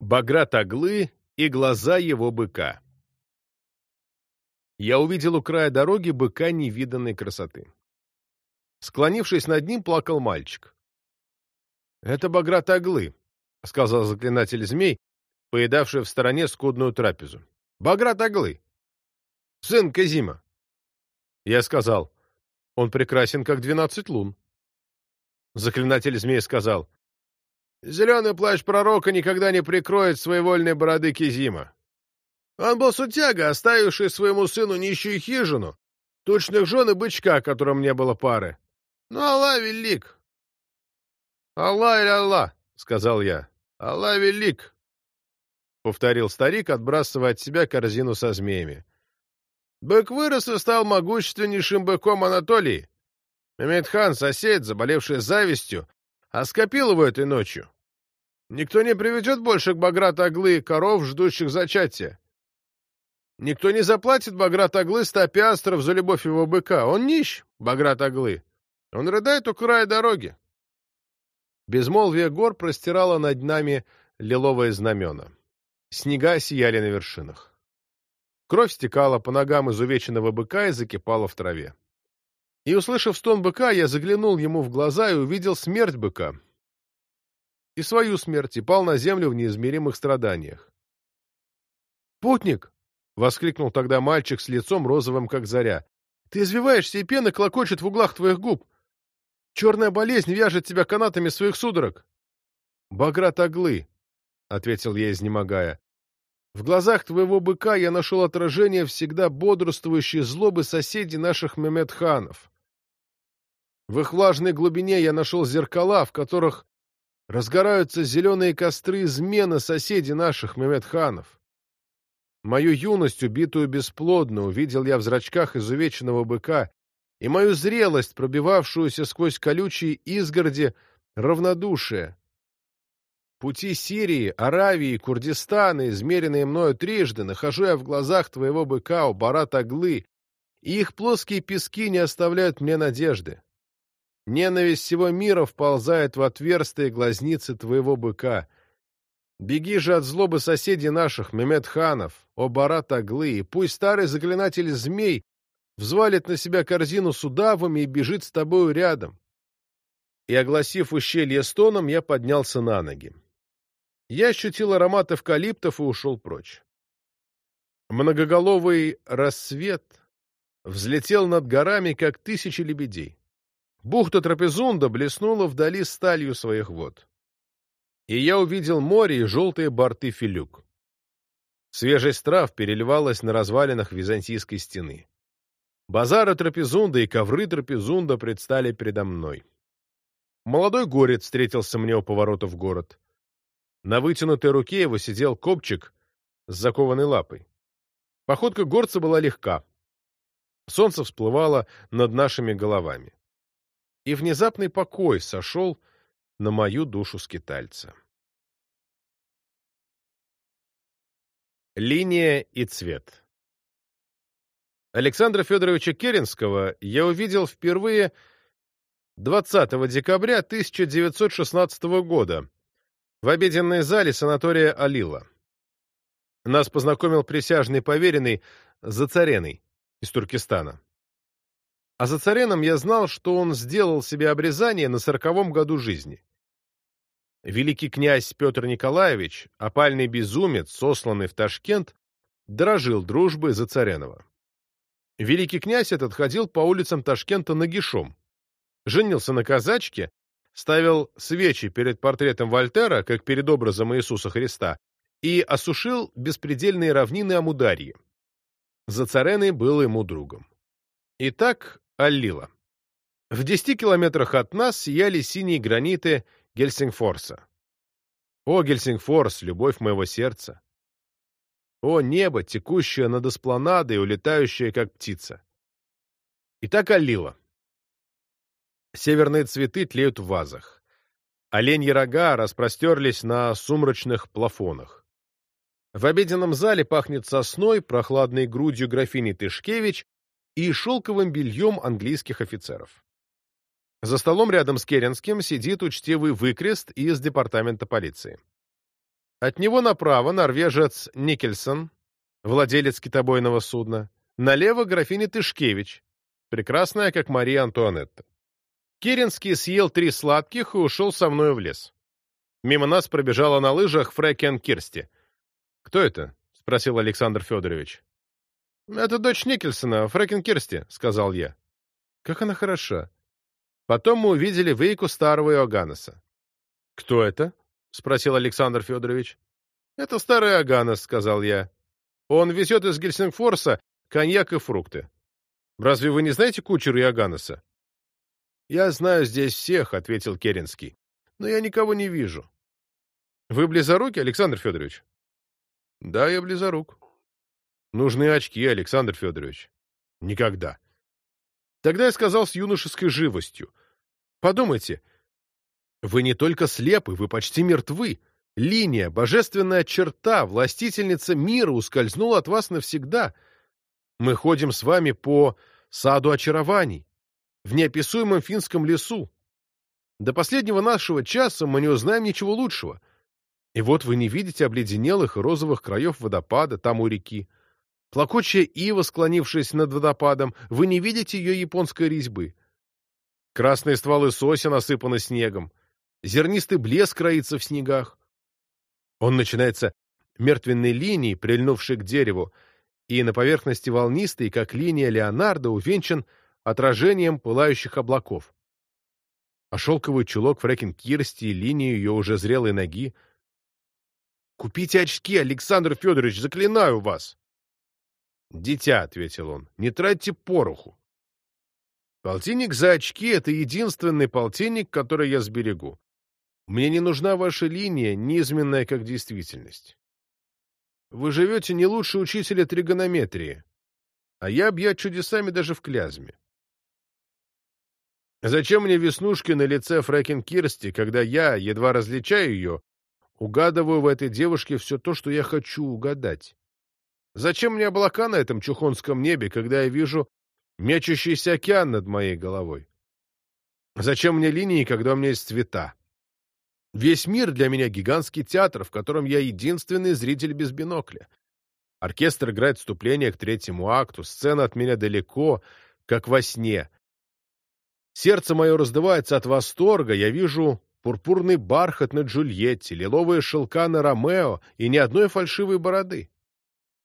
Баграт Аглы и глаза его быка. Я увидел у края дороги быка невиданной красоты. Склонившись над ним, плакал мальчик. — Это Баграт Аглы, — сказал заклинатель змей, поедавший в стороне скудную трапезу. — Баграт Аглы! Сын Казима! Я сказал, он прекрасен, как двенадцать лун. Заклинатель змей сказал, Зеленый плащ пророка никогда не прикроет своевольной бороды Кизима. Он был сутяга, оставивший своему сыну нищую хижину, тучных жен и бычка, которым не было пары. Ну, Аллах велик. Аллах или Аллах, — сказал я. Аллах велик, — повторил старик, отбрасывая от себя корзину со змеями. Бык вырос и стал могущественнейшим быком Анатолии. Мемедхан, сосед, заболевший завистью, а скопил его этой ночью. Никто не приведет больше к Баграт Аглы коров, ждущих зачатия. Никто не заплатит Баграт Аглы ста пиастров за любовь его быка. Он нищ, Баграт Аглы. Он рыдает у края дороги. Безмолвие гор простирало над нами лиловые знамена. Снега сияли на вершинах. Кровь стекала по ногам изувеченного быка и закипала в траве. И, услышав стон быка, я заглянул ему в глаза и увидел смерть быка. И свою смерть, и пал на землю в неизмеримых страданиях. «Путник!» — воскликнул тогда мальчик с лицом розовым, как заря. «Ты извиваешься, и пена клокочет в углах твоих губ. Черная болезнь вяжет тебя канатами своих судорог». «Баграт Аглы», — ответил я, изнемогая. «В глазах твоего быка я нашел отражение всегда бодрствующей злобы соседей наших Меметханов. В их влажной глубине я нашел зеркала, в которых разгораются зеленые костры измены соседей наших Меметханов. Мою юность, убитую бесплодно, увидел я в зрачках изувеченного быка, и мою зрелость, пробивавшуюся сквозь колючие изгороди, равнодушие. Пути Сирии, Аравии, Курдистана, измеренные мною трижды, нахожу я в глазах твоего быка у Барат Аглы, и их плоские пески не оставляют мне надежды. Ненависть всего мира вползает в отверстые глазницы твоего быка. Беги же от злобы соседей наших, Меметханов, о Барат Аглы, и пусть старый заклинатель змей взвалит на себя корзину с удавами и бежит с тобою рядом. И, огласив ущелье стоном, я поднялся на ноги. Я ощутил аромат эвкалиптов и ушел прочь. Многоголовый рассвет взлетел над горами, как тысячи лебедей. Бухта Трапезунда блеснула вдали сталью своих вод. И я увидел море и желтые борты филюк. Свежесть трав переливалась на развалинах византийской стены. Базары Трапезунда и ковры Трапезунда предстали передо мной. Молодой горец встретился мне у поворота в город. На вытянутой руке его сидел копчик с закованной лапой. Походка горца была легка. Солнце всплывало над нашими головами и внезапный покой сошел на мою душу скитальца. Линия и цвет Александра Федоровича Керенского я увидел впервые 20 декабря 1916 года в обеденной зале санатория Алила. Нас познакомил присяжный поверенный Зацареный из Туркестана. А за цареном я знал, что он сделал себе обрезание на сороковом году жизни. Великий князь Петр Николаевич, опальный безумец, сосланный в Ташкент, дорожил дружбой за Царенова. Великий князь этот ходил по улицам Ташкента нагишом, женился на казачке, ставил свечи перед портретом Вольтера, как перед образом Иисуса Христа, и осушил беспредельные равнины Амударьи. Зацареный был ему другом. Итак, Аллила. В десяти километрах от нас сияли синие граниты Гельсингфорса. О, Гельсингфорс, любовь моего сердца! О, небо, текущее над эспланадой и улетающее, как птица! Итак, Аллила. Северные цветы тлеют в вазах. Оленьи рога распростерлись на сумрачных плафонах. В обеденном зале пахнет сосной, прохладной грудью графини Тышкевич и шелковым бельем английских офицеров. За столом рядом с Керенским сидит учтивый выкрест из департамента полиции. От него направо норвежец Никельсон, владелец китобойного судна, налево графиня Тышкевич, прекрасная, как Мария Антуанетта. Керенский съел три сладких и ушел со мной в лес. Мимо нас пробежала на лыжах Фрэкен Кирсти. «Кто это?» — спросил Александр Федорович. «Это дочь Никельсона, Фрэкен Кирсти», — сказал я. «Как она хороша». Потом мы увидели Вейку старого Иоганнеса. «Кто это?» — спросил Александр Федорович. «Это старый Иоганнес», — сказал я. «Он везет из Гельсингфорса коньяк и фрукты. Разве вы не знаете кучера Иоганнеса?» «Я знаю здесь всех», — ответил Керенский. «Но я никого не вижу». «Вы близоруки, Александр Федорович?» «Да, я близорук». «Нужны очки, Александр Федорович». «Никогда». Тогда я сказал с юношеской живостью. «Подумайте, вы не только слепы, вы почти мертвы. Линия, божественная черта, властительница мира ускользнула от вас навсегда. Мы ходим с вами по саду очарований, в неописуемом финском лесу. До последнего нашего часа мы не узнаем ничего лучшего. И вот вы не видите обледенелых розовых краев водопада там у реки. Плакучая ива, склонившись над водопадом, вы не видите ее японской резьбы. Красные стволы сосен осыпаны снегом. Зернистый блеск роится в снегах. Он начинается мертвенной линией, прильнувшей к дереву, и на поверхности волнистой, как линия Леонардо, увенчан отражением пылающих облаков. А шелковый чулок Фрэкин Кирсти и линию ее уже зрелой ноги. «Купите очки, Александр Федорович, заклинаю вас!» «Дитя», — ответил он, — «не тратьте пороху. Полтинник за очки — это единственный полтинник, который я сберегу. Мне не нужна ваша линия, низменная как действительность. Вы живете не лучше учителя тригонометрии, а я объят чудесами даже в клязме. Зачем мне веснушки на лице Фрэкин Кирсти, когда я, едва различаю ее, угадываю в этой девушке все то, что я хочу угадать? Зачем мне облака на этом чухонском небе, когда я вижу мечущийся океан над моей головой? Зачем мне линии, когда у меня есть цвета? Весь мир для меня гигантский театр, в котором я единственный зритель без бинокля. Оркестр играет вступление к третьему акту, сцена от меня далеко, как во сне. Сердце мое раздувается от восторга, я вижу пурпурный бархат на Джульетте, лиловые шелка на Ромео и ни одной фальшивой бороды.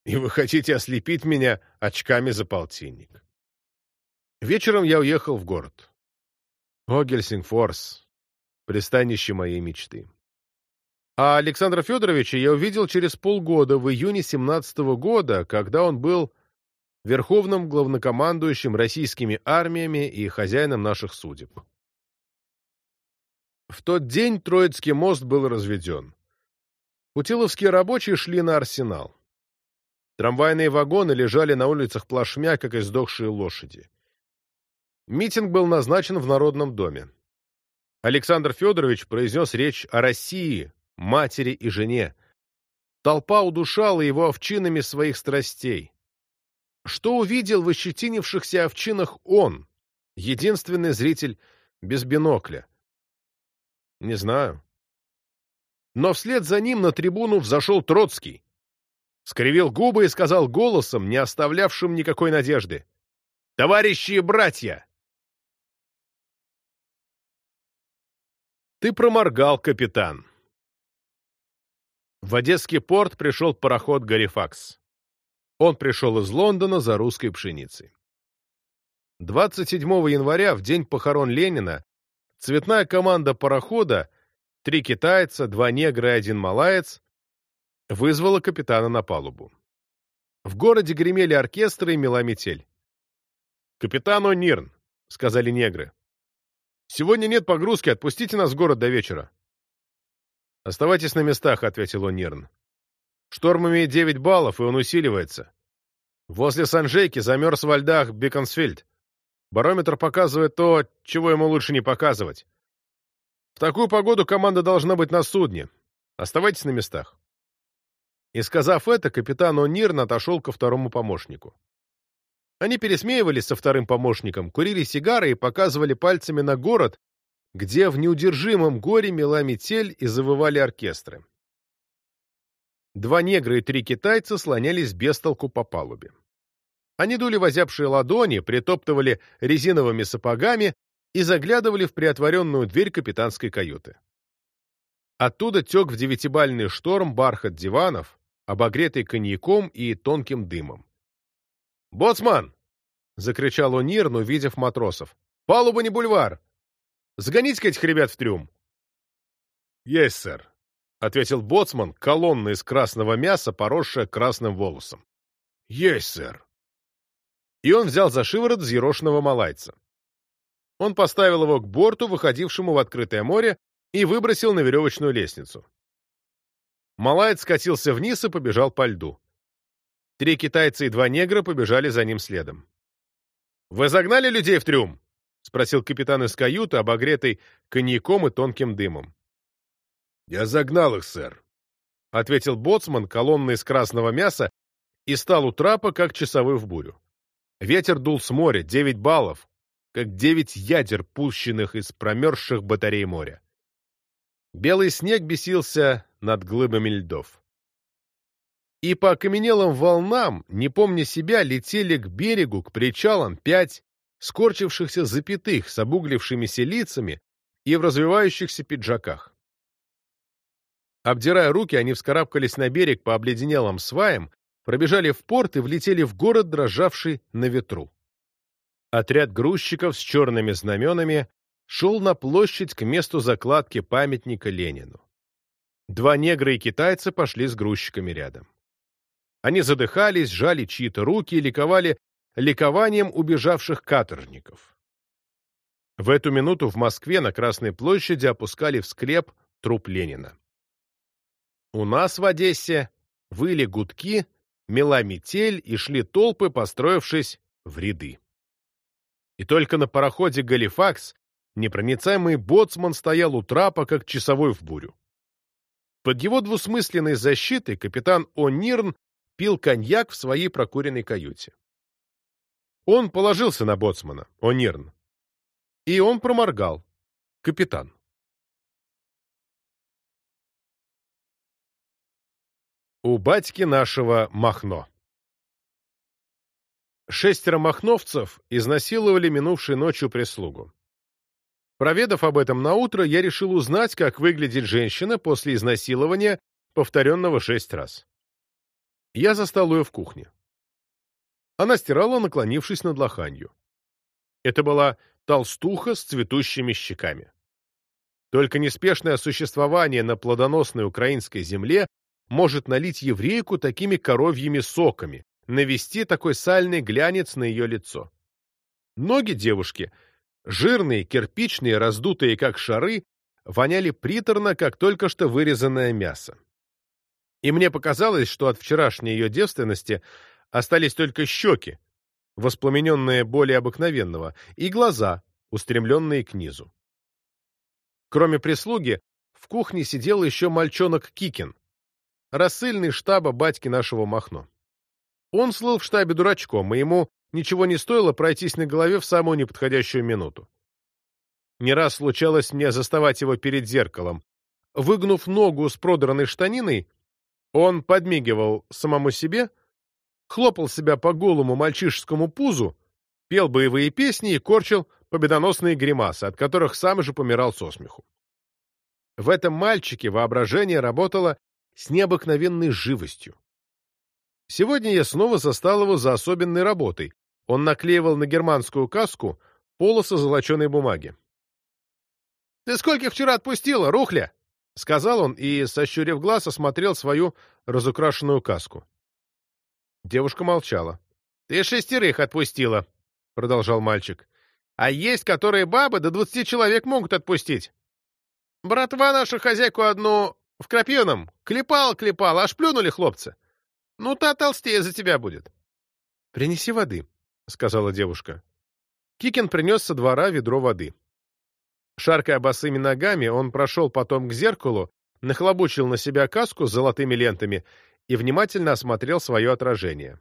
И вы хотите ослепить меня очками за полтинник. Вечером я уехал в город. О, Гельсингфорс, пристанище моей мечты. А Александра Федоровича я увидел через полгода, в июне 17 -го года, когда он был верховным главнокомандующим российскими армиями и хозяином наших судеб. В тот день Троицкий мост был разведен. Путиловские рабочие шли на арсенал. Трамвайные вагоны лежали на улицах плашмя, как издохшие лошади. Митинг был назначен в Народном доме. Александр Федорович произнес речь о России, матери и жене. Толпа удушала его овчинами своих страстей. Что увидел в ощетинившихся овчинах он, единственный зритель без бинокля? Не знаю. Но вслед за ним на трибуну взошел Троцкий. Скривил губы и сказал голосом, не оставлявшим никакой надежды. «Товарищи и братья, Ты проморгал, капитан. В Одесский порт пришел пароход «Гарифакс». Он пришел из Лондона за русской пшеницей. 27 января, в день похорон Ленина, цветная команда парохода, три китайца, два негра и один малаец, вызвала капитана на палубу. В городе гремели оркестры и мела метель. «Капитан О'Нирн», — сказали негры. Сегодня нет погрузки, отпустите нас в город до вечера. Оставайтесь на местах, ответил он нервно. Шторм имеет девять баллов, и он усиливается. Возле Санжейки замерз во льдах Беконсфельд. Барометр показывает то, чего ему лучше не показывать. В такую погоду команда должна быть на судне. Оставайтесь на местах. И сказав это, капитан О'Нирн отошел ко второму помощнику. Они пересмеивались со вторым помощником, курили сигары и показывали пальцами на город, где в неудержимом горе мела метель и завывали оркестры. два негра и три китайца слонялись без толку по палубе. Они дули возявшие ладони, притоптывали резиновыми сапогами и заглядывали в приотворенную дверь капитанской каюты. Оттуда тек в девятибальный шторм бархат диванов, обогретый коньяком и тонким дымом. «Боцман!» — закричал О'Нирн, увидев матросов. «Палуба не бульвар! Сгоните-ка этих ребят в трюм!» «Есть, сэр», — ответил боцман, колонна из красного мяса, поросшая красным волосом. «Есть, сэр». И он взял за шиворот взъерошенного малайца. Он поставил его к борту, выходившему в открытое море, и выбросил на веревочную лестницу. Малаец скатился вниз и побежал по льду. Три китайца и два негра побежали за ним следом. «Вы загнали людей в трюм?» — спросил капитан из каюты, обогретый коньяком и тонким дымом. «Я загнал их, сэр», — ответил боцман, колонна из красного мяса, и стал у трапа, как часовой в бурю. Ветер дул с моря, девять баллов, как девять ядер, пущенных из промерзших батарей моря. Белый снег бесился над глыбами льдов. И по окаменелым волнам, не помня себя, летели к берегу, к причалам пять скорчившихся запятых с обуглившимися лицами и в развивающихся пиджаках. Обдирая руки, они вскарабкались на берег по обледенелым сваям, пробежали в порт и влетели в город, дрожавший на ветру. Отряд грузчиков с черными знаменами шел на площадь к месту закладки памятника Ленину. Два негра и китайца пошли с грузчиками рядом. Они задыхались, жали чьи-то руки и ликовали ликованием убежавших каторжников. В эту минуту в Москве на Красной площади опускали в склеп труп Ленина. У нас в Одессе выли гудки, мела метель и шли толпы, построившись в ряды. И только на пароходе «Галифакс» непроницаемый боцман стоял у трапа, как часовой в бурю. Под его двусмысленной защитой капитан О'Нирн пил коньяк в своей прокуренной каюте. Он положился на боцмана, О'Нирн. И он проморгал. Капитан. У батьки нашего Махно. Шестеро махновцев изнасиловали минувшей ночью прислугу. Проведав об этом на утро, я решил узнать, как выглядит женщина после изнасилования, повторенного шесть раз. Я застал ее в кухне. Она стирала, наклонившись над лоханью. Это была толстуха с цветущими щеками. Только неспешное существование на плодоносной украинской земле может налить еврейку такими коровьими соками, навести такой сальный глянец на ее лицо. Ноги девушки — Жирные, кирпичные, раздутые как шары, воняли приторно, как только что вырезанное мясо. И мне показалось, что от вчерашней ее девственности остались только щеки, воспламененные более обыкновенного, и глаза, устремленные к низу. Кроме прислуги, в кухне сидел еще мальчонок Кикин, рассыльный штаба батьки нашего Махно. Он слыл в штабе дурачком, и ему ничего не стоило пройтись на голове в самую неподходящую минуту. Не раз случалось мне заставать его перед зеркалом. Выгнув ногу с продранной штаниной, он подмигивал самому себе, хлопал себя по голому мальчишескому пузу, пел боевые песни и корчил победоносные гримасы, от которых сам же помирал со смеху. В этом мальчике воображение работало с необыкновенной живостью. Сегодня я снова застал его за особенной работой, он наклеивал на германскую каску полосы золоченой бумаги. — Ты сколько вчера отпустила, рухля? — сказал он и, сощурив глаз, осмотрел свою разукрашенную каску. Девушка молчала. — Ты шестерых отпустила, — продолжал мальчик. — А есть, которые бабы до двадцати человек могут отпустить. Братва наша хозяйку одну в крапивном клепал-клепал, аж плюнули хлопцы. Ну, та толстее за тебя будет. — Принеси воды, — сказала девушка. Кикин принес со двора ведро воды. Шаркая босыми ногами, он прошел потом к зеркалу, нахлобучил на себя каску с золотыми лентами и внимательно осмотрел свое отражение.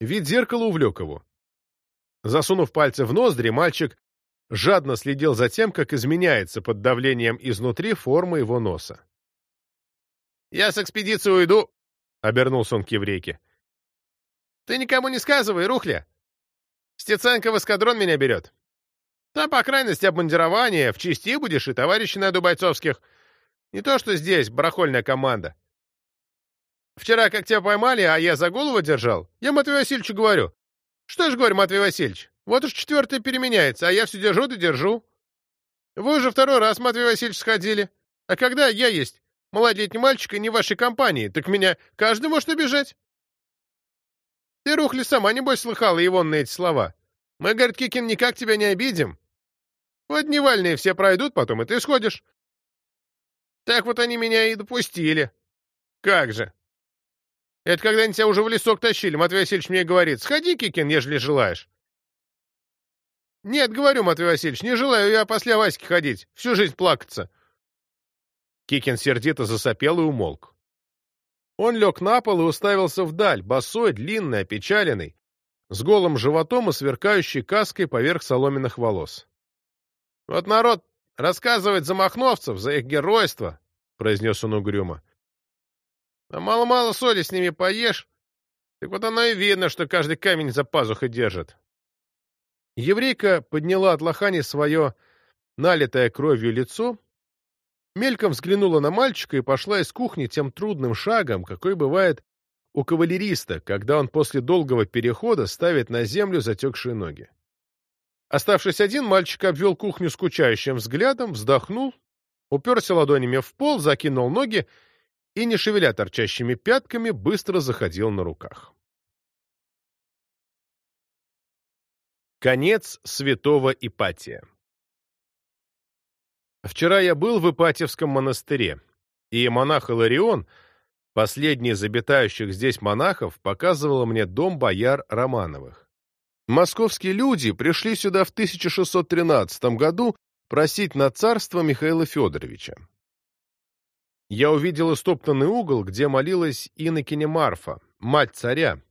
Вид зеркала увлек его. Засунув пальцы в ноздри, мальчик жадно следил за тем, как изменяется под давлением изнутри форма его носа. Я с экспедиции уйду, — обернулся он к еврейке. Ты никому не сказывай, Рухля. Стеценко в эскадрон меня берет. Там, по крайности, обмундирование, в части будешь и товарищи найду бойцовских. Не то, что здесь, барахольная команда. Вчера, как тебя поймали, а я за голову держал, я Матвею Васильевичу говорю. Что ж, говорю, Матвей Васильевич, вот уж четвертый переменяется, а я все держу да держу. Вы уже второй раз, Матвей Васильевич, сходили. А когда я есть малолетний мальчик и не вашей компании, так меня каждый может обижать. Ты, Рухли, сама, небось, слыхала его на эти слова. Мы, говорит, Кикин, никак тебя не обидим. Вот невальные все пройдут потом, и ты сходишь. Так вот они меня и допустили. Как же. Это когда они тебя уже в лесок тащили, Матвей Васильевич мне говорит, сходи, Кикин, ежели желаешь. Нет, говорю, Матвей Васильевич, не желаю я после Васьки ходить, всю жизнь плакаться. Кикин сердито засопел и умолк. Он лег на пол и уставился вдаль, босой, длинный, опечаленный, с голым животом и сверкающей каской поверх соломенных волос. — Вот народ рассказывает за махновцев, за их геройство, — произнес он угрюмо. А мало-мало соли с ними поешь, так вот оно и видно, что каждый камень за пазухой держит. Еврейка подняла от лохани свое налитое кровью лицо, мельком взглянула на мальчика и пошла из кухни тем трудным шагом, какой бывает у кавалериста, когда он после долгого перехода ставит на землю затекшие ноги. Оставшись один, мальчик обвел кухню скучающим взглядом, вздохнул, уперся ладонями в пол, закинул ноги и, не шевеля торчащими пятками, быстро заходил на руках. Конец святого Ипатия Вчера я был в Ипатьевском монастыре, и монах Иларион, последний из обитающих здесь монахов, показывал мне дом бояр Романовых. Московские люди пришли сюда в 1613 году просить на царство Михаила Федоровича я увидел истоптанный угол, где молилась инокиня Марфа, мать царя,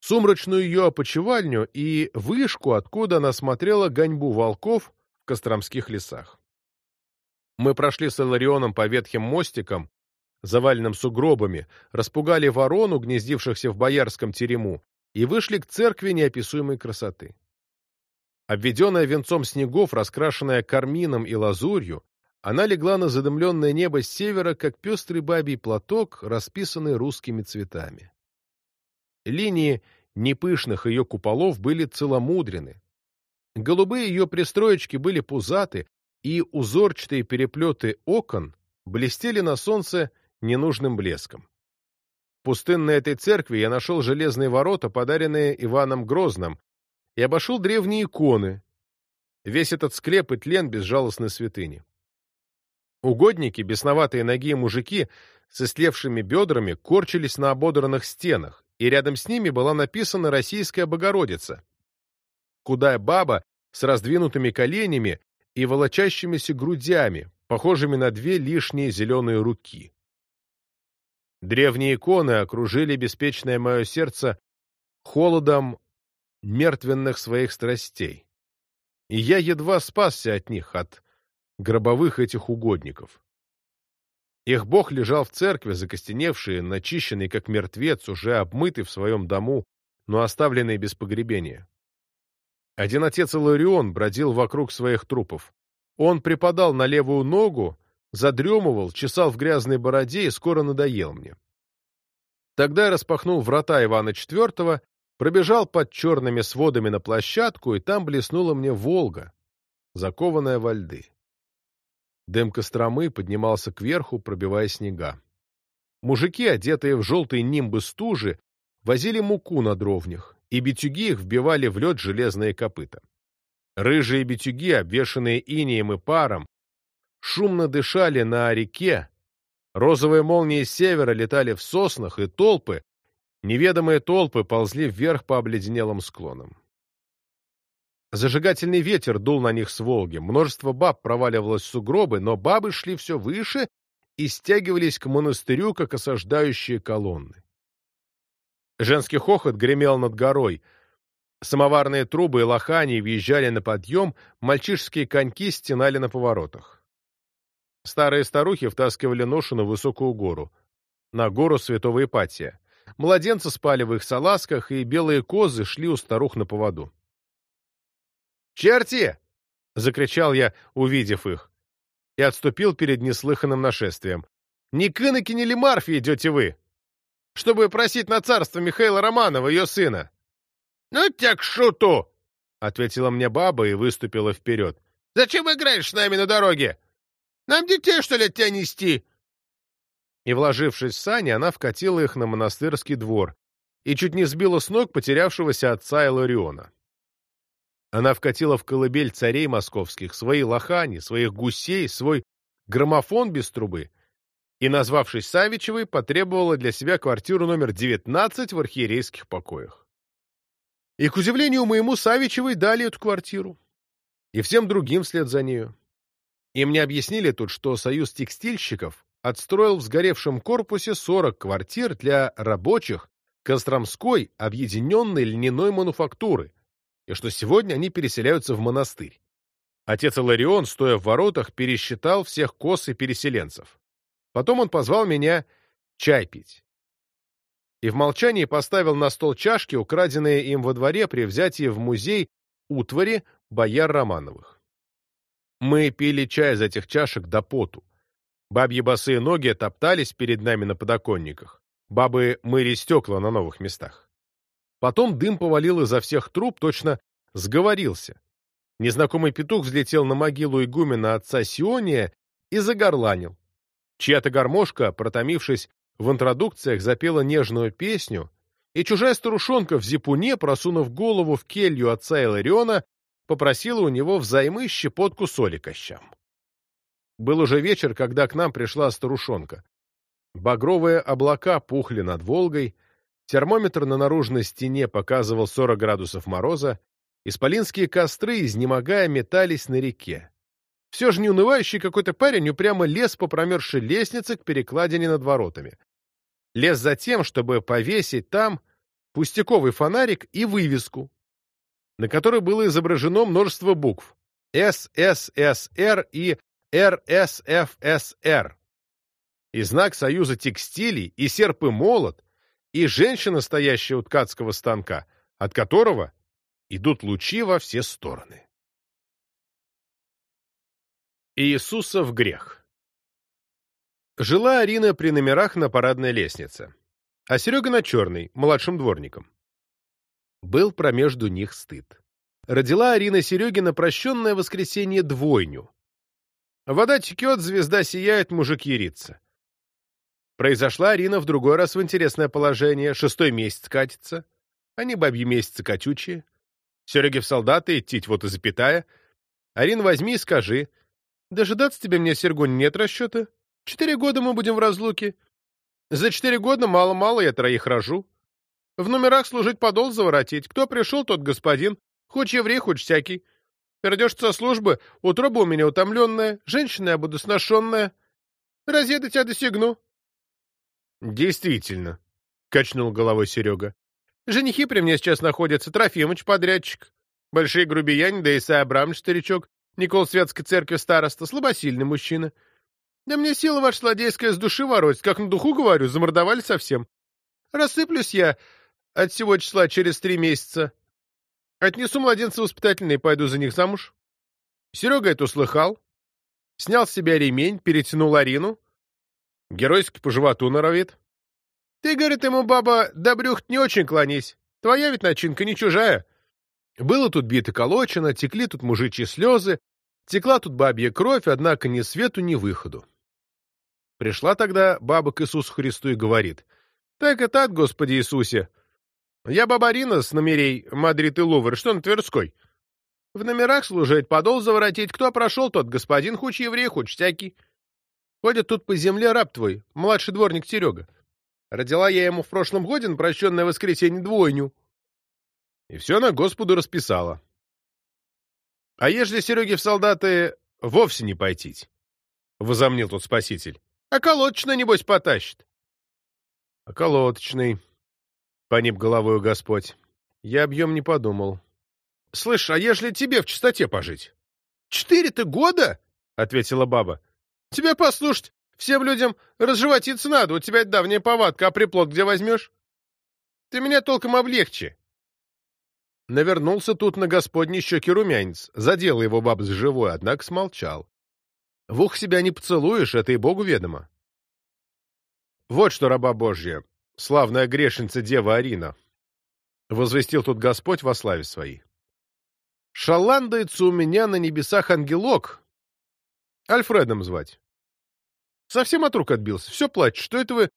сумрачную ее опочивальню и вышку, откуда она смотрела гоньбу волков в Костромских лесах. Мы прошли с Иларионом по ветхим мостикам, заваленным сугробами, распугали ворону, гнездившихся в боярском терему, и вышли к церкви неописуемой красоты. Обведенная венцом снегов, раскрашенная кармином и лазурью, она легла на задымленное небо с севера, как пестрый бабий платок, расписанный русскими цветами. Линии непышных ее куполов были целомудрены. Голубые ее пристроечки были пузаты, и узорчатые переплеты окон блестели на солнце ненужным блеском. Пустынной этой церкви я нашел железные ворота, подаренные Иваном Грозным, и обошел древние иконы. Весь этот склеп и тлен безжалостной святыни. Угодники, бесноватые ноги мужики с истлевшими бедрами корчились на ободранных стенах, и рядом с ними была написана «Российская Богородица». Кудая баба с раздвинутыми коленями и волочащимися грудями, похожими на две лишние зеленые руки. Древние иконы окружили беспечное мое сердце холодом мертвенных своих страстей. И я едва спасся от них, от гробовых этих угодников. Их бог лежал в церкви, закостеневший, начищенный, как мертвец, уже обмытый в своем дому, но оставленный без погребения. Один отец Иларион бродил вокруг своих трупов. Он припадал на левую ногу, задремывал, чесал в грязной бороде и скоро надоел мне. Тогда я распахнул врата Ивана IV, пробежал под черными сводами на площадку, и там блеснула мне Волга, закованная во льды. Дым Костромы поднимался кверху, пробивая снега. Мужики, одетые в желтые нимбы стужи, возили муку на дровнях, и битюги их вбивали в лед железные копыта. Рыжие битюги, обвешанные инеем и паром, шумно дышали на реке, розовые молнии с севера летали в соснах, и толпы, неведомые толпы, ползли вверх по обледенелым склонам. Зажигательный ветер дул на них с Волги, множество баб проваливалось в сугробы, но бабы шли все выше и стягивались к монастырю, как осаждающие колонны. Женский хохот гремел над горой. Самоварные трубы и лохани въезжали на подъем, мальчишские коньки стенали на поворотах. Старые старухи втаскивали ношу на высокую гору, на гору святого Ипатия. Младенцы спали в их салазках, и белые козы шли у старух на поводу. «Черти!» — закричал я, увидев их, и отступил перед неслыханным нашествием. «Не к иноке, не ли Марфе идете вы? Чтобы просить на царство Михаила Романова, ее сына!» «Ну тебя к шуту!» — ответила мне баба и выступила вперед. «Зачем играешь с нами на дороге? Нам детей, что ли, от тебя нести?» И, вложившись в сани, она вкатила их на монастырский двор и чуть не сбила с ног потерявшегося отца Илариона. Она вкатила в колыбель царей московских свои лохани, своих гусей, свой граммофон без трубы и, назвавшись Савичевой, потребовала для себя квартиру номер 19 в архиерейских покоях. И, к удивлению моему, Савичевой дали эту квартиру. И всем другим вслед за нею. И мне объяснили тут, что союз текстильщиков отстроил в сгоревшем корпусе 40 квартир для рабочих Костромской объединенной льняной мануфактуры, и что сегодня они переселяются в монастырь. Отец Иларион, стоя в воротах, пересчитал всех кос и переселенцев. Потом он позвал меня чай пить. И в молчании поставил на стол чашки, украденные им во дворе при взятии в музей утвари бояр Романовых. Мы пили чай из этих чашек до поту. Бабьи босые ноги топтались перед нами на подоконниках. Бабы мыли стекла на новых местах. Потом дым повалил изо всех труб, точно сговорился. Незнакомый петух взлетел на могилу игумена отца Сиония и загорланил. Чья-то гармошка, протомившись в интродукциях, запела нежную песню, и чужая старушонка в зипуне, просунув голову в келью отца Илариона, попросила у него взаймы щепотку соли кощам. Был уже вечер, когда к нам пришла старушонка. Багровые облака пухли над Волгой, термометр на наружной стене показывал 40 градусов мороза, исполинские костры, изнемогая, метались на реке. Все же неунывающий какой-то парень упрямо лез по промерзшей лестнице к перекладине над воротами. Лез за тем, чтобы повесить там пустяковый фонарик и вывеску, на которой было изображено множество букв СССР и РСФСР, и знак Союза текстилей, и серп и молот, и женщина, стоящая у ткацкого станка, от которого идут лучи во все стороны. Иисусов грех Жила Арина при номерах на парадной лестнице, а Серега на черной, младшим дворником. Был промежду них стыд. Родила Арина Серегина прощенное воскресенье двойню, Вода текет, звезда сияет, мужик ярится. Произошла Арина в другой раз в интересное положение. Шестой месяц катится. Они бабьи месяцы катючие. Сереги в солдаты, идти вот и запятая. Арин, возьми и скажи. Дожидаться тебе мне, Сергунь, нет расчета. Четыре года мы будем в разлуке. За четыре года мало-мало я троих рожу. В номерах служить подол заворотить. Кто пришел, тот господин. Хоть еврей, хоть всякий. Придешь со службы, утроба у меня утомленная, женщина я буду сношенная. Разве я до тебя досягну? — Действительно, — качнул головой Серега. — Женихи при мне сейчас находятся. Трофимыч, подрядчик. Большие грубияне, да Исай Абрамович, старичок. Никол Светской церкви староста, слабосильный мужчина. Да мне сила ваша злодейская с души воротит, как на духу говорю, замордовали совсем. Рассыплюсь я от всего числа через три месяца. Отнесу младенца воспитательный и пойду за них замуж. Серега это услыхал, снял с себя ремень, перетянул Арину. Геройски по животу норовит. Ты, говорит ему, баба, добрюх не очень клонись. Твоя ведь начинка не чужая. Было тут бито колочено, текли тут мужичьи слезы, текла тут бабья кровь, однако ни свету, ни выходу. Пришла тогда баба к Иисусу Христу и говорит, «Так и так, Господи Иисусе, я бабарина с номерей Мадрид и Лувр, что на Тверской. В номерах служить, подол заворотить. Кто прошел, тот господин, хуч еврей, хуч всякий. Ходит тут по земле раб твой, младший дворник Серега. Родила я ему в прошлом годе на прощенное воскресенье двойню. И все на Господу расписала. А ежели Сереге в солдаты вовсе не пойтить? — возомнил тут спаситель. — А колодочный, небось, потащит. — А колодочный, — понип головою Господь. Я объем не подумал. — Слышь, а ежели тебе в чистоте пожить? — Четыре ты года? — ответила баба. Тебе послушать, всем людям разжеватиться надо, у тебя давняя повадка, а приплод где возьмешь? Ты меня толком облегчи. Навернулся тут на господний щеки румянец, задел его баб с живой, однако смолчал. В ух себя не поцелуешь, это и богу ведомо. Вот что, раба Божья, славная грешница дева Арина, возвестил тут Господь во славе своей. Шаландается у меня на небесах ангелок. Альфредом звать. Совсем от рук отбился, все плачет. Что это вы,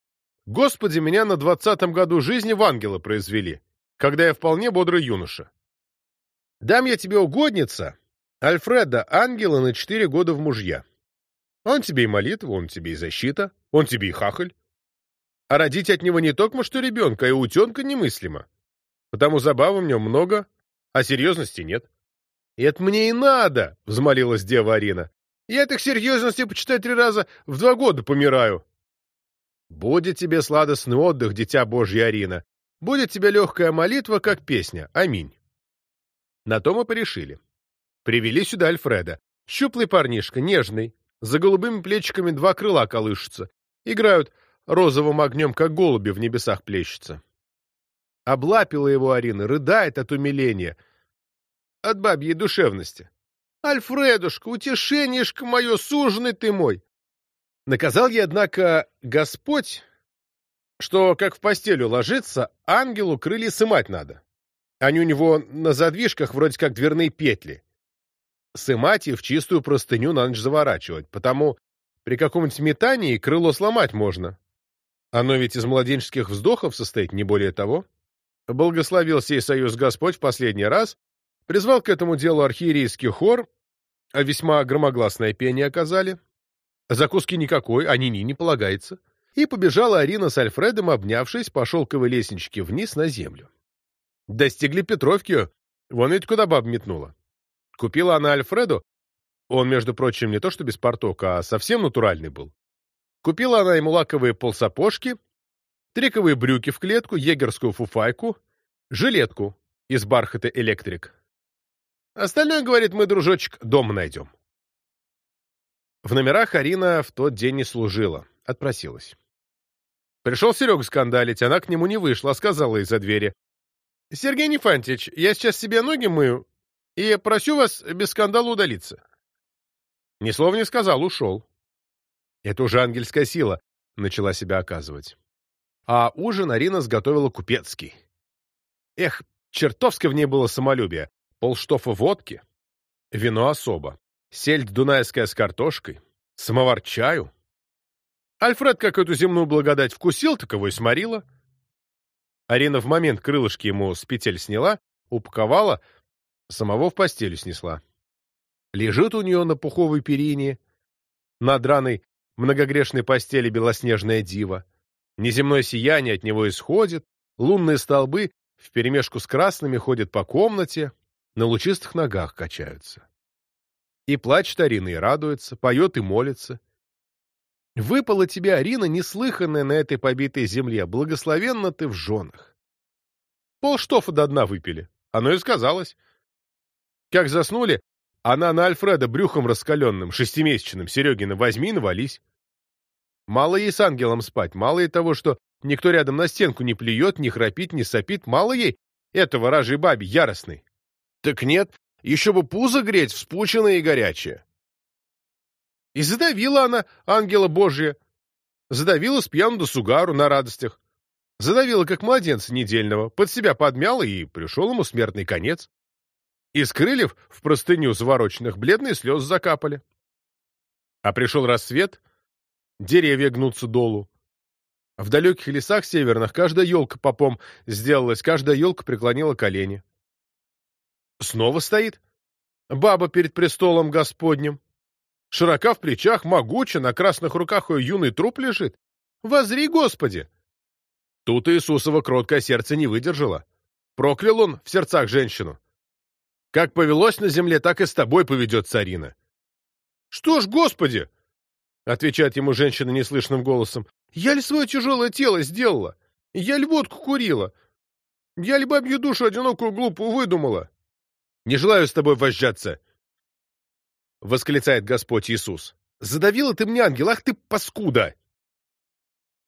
Господи, меня на двадцатом году жизни в ангела произвели? Когда я вполне бодрый юноша. Дам я тебе угодница, Альфреда, ангела на четыре года в мужья. Он тебе и молитва, он тебе и защита, он тебе и хахаль. А родить от него не только что ребенка, и утенка немыслимо. Потому забавы в нем много, а серьезности нет. — Это мне и надо, — взмолилась дева Арина. — Я так серьезности, почитай, три раза в два года помираю. — Будет тебе сладостный отдых, дитя Божья Арина, Будет тебе легкая молитва, как песня. Аминь. На то мы порешили. Привели сюда Альфреда. Щуплый парнишка, нежный, за голубыми плечиками два крыла колышутся. Играют розовым огнем, как голуби в небесах плещутся. Облапила его Арина, рыдает от умиления. От бабьей душевности. «Альфредушка, утешенишка мое, суженый ты мой!» Наказал я, однако, Господь что, как в постель ложиться, ангелу крылья сымать надо. Они у него на задвижках вроде как дверные петли. Сымать и в чистую простыню на ночь заворачивать, потому при каком-нибудь метании крыло сломать можно. Оно ведь из младенческих вздохов состоит, не более того. Благословил сей союз Господь в последний раз, призвал к этому делу архиерейский хор, а весьма громогласное пение оказали. Закуски никакой, а ни-ни не полагается и побежала Арина с Альфредом, обнявшись по шелковой лестничке вниз на землю. Достигли Петровки, вон ведь куда баб метнула. Купила она Альфреду, он, между прочим, не то что без портока, а совсем натуральный был. Купила она ему лаковые полсапожки, триковые брюки в клетку, егерскую фуфайку, жилетку из бархата электрик. Остальное, говорит, мы, дружочек, дома найдем. В номерах Арина в тот день не служила, отпросилась. Пришел Серега скандалить, она к нему не вышла, а сказала из-за двери. — Сергей Нефантьевич, я сейчас себе ноги мою и прошу вас без скандала удалиться. Ни слова не сказал, ушел. Это уже ангельская сила начала себя оказывать. А ужин Арина сготовила купецкий. Эх, чертовски в ней было самолюбие. Полштофа водки, вино особо, сельдь дунайская с картошкой, самовар чаю — Альфред как эту земную благодать вкусил, таково и сморила. Арина в момент крылышки ему с петель сняла, упаковала, самого в постель снесла. Лежит у нее на пуховой перине, на драной многогрешной постели белоснежная дива. Неземное сияние от него исходит, лунные столбы вперемешку с красными ходят по комнате, на лучистых ногах качаются. И плачет Арина, и радуется, поет и молится. Выпала тебе, Арина, неслыханная на этой побитой земле, благословенна ты в женах. Полштофа до дна выпили, оно и сказалось. Как заснули, она на Альфреда брюхом раскаленным, шестимесячным, Серегина, возьми и навались. Мало ей с ангелом спать, мало ей того, что никто рядом на стенку не плюет, не храпит, не сопит, мало ей этого ражей баби яростной. Так нет, еще бы пузо греть, вспученное и горячее. И задавила она ангела Божия. Задавила с пьяну до сугару на радостях. Задавила, как младенца недельного, под себя подмяла, и пришел ему смертный конец. Из крыльев в простыню завороченных бледные слезы закапали. А пришел рассвет, деревья гнутся долу. В далеких лесах северных каждая елка попом сделалась, каждая елка преклонила колени. Снова стоит баба перед престолом Господним. Широка в плечах, могуча, на красных руках ее юный труп лежит. Возри, Господи!» Тут Иисусово кроткое сердце не выдержало. Проклял он в сердцах женщину. «Как повелось на земле, так и с тобой поведет царина». «Что ж, Господи!» — отвечает ему женщина неслышным голосом. «Я ли свое тяжелое тело сделала? Я ли водку курила? Я ли бабью душу одинокую глупую выдумала? Не желаю с тобой вожжаться. — восклицает Господь Иисус. Задавила ты мне, ангел, ах ты паскуда!»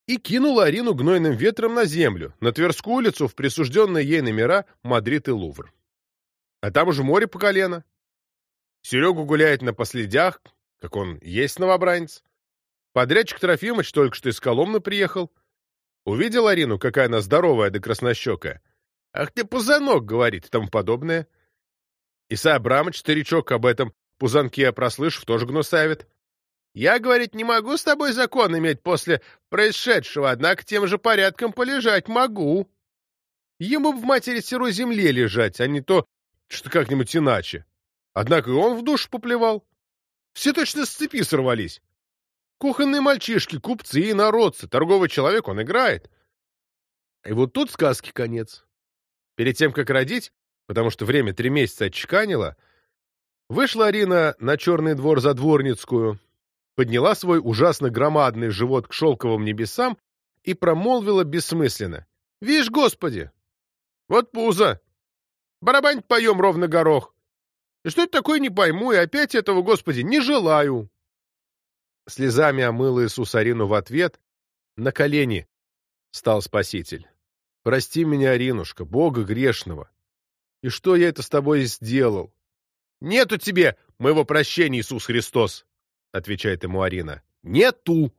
И кинула Арину гнойным ветром на землю, на Тверскую улицу, в присужденные ей номера Мадрид и Лувр. А там уже море по колено. Серегу гуляет на последях, как он есть новобранец. Подрядчик Трофимыч только что из Коломны приехал. Увидел Арину, какая она здоровая да краснощекая. «Ах ты, пузанок!» — говорит и тому подобное. Иса Абрамыч, старичок, об этом пузанке прослышав, тоже гнусавит. «Я, — говорит, — не могу с тобой закон иметь после происшедшего, однако тем же порядком полежать могу. Ему в матери сырой земле лежать, а не то, что как-нибудь иначе. Однако и он в душу поплевал. Все точно с цепи сорвались. Кухонные мальчишки, купцы и народцы, торговый человек, он играет. И вот тут сказки конец. Перед тем, как родить, потому что время три месяца отчеканило, вышла Арина на черный двор за дворницкую, подняла свой ужасно громадный живот к шелковым небесам и промолвила бессмысленно. «Вишь, Господи! Вот пузо! Барабань поем ровно горох! И что это такое, не пойму, и опять этого, Господи, не желаю!» Слезами омыла Иисус Арину в ответ. На колени стал Спаситель. «Прости меня, Аринушка, Бога грешного. И что я это с тобой сделал?» «Нету тебе моего прощения, Иисус Христос!» — отвечает ему Арина. «Нету!»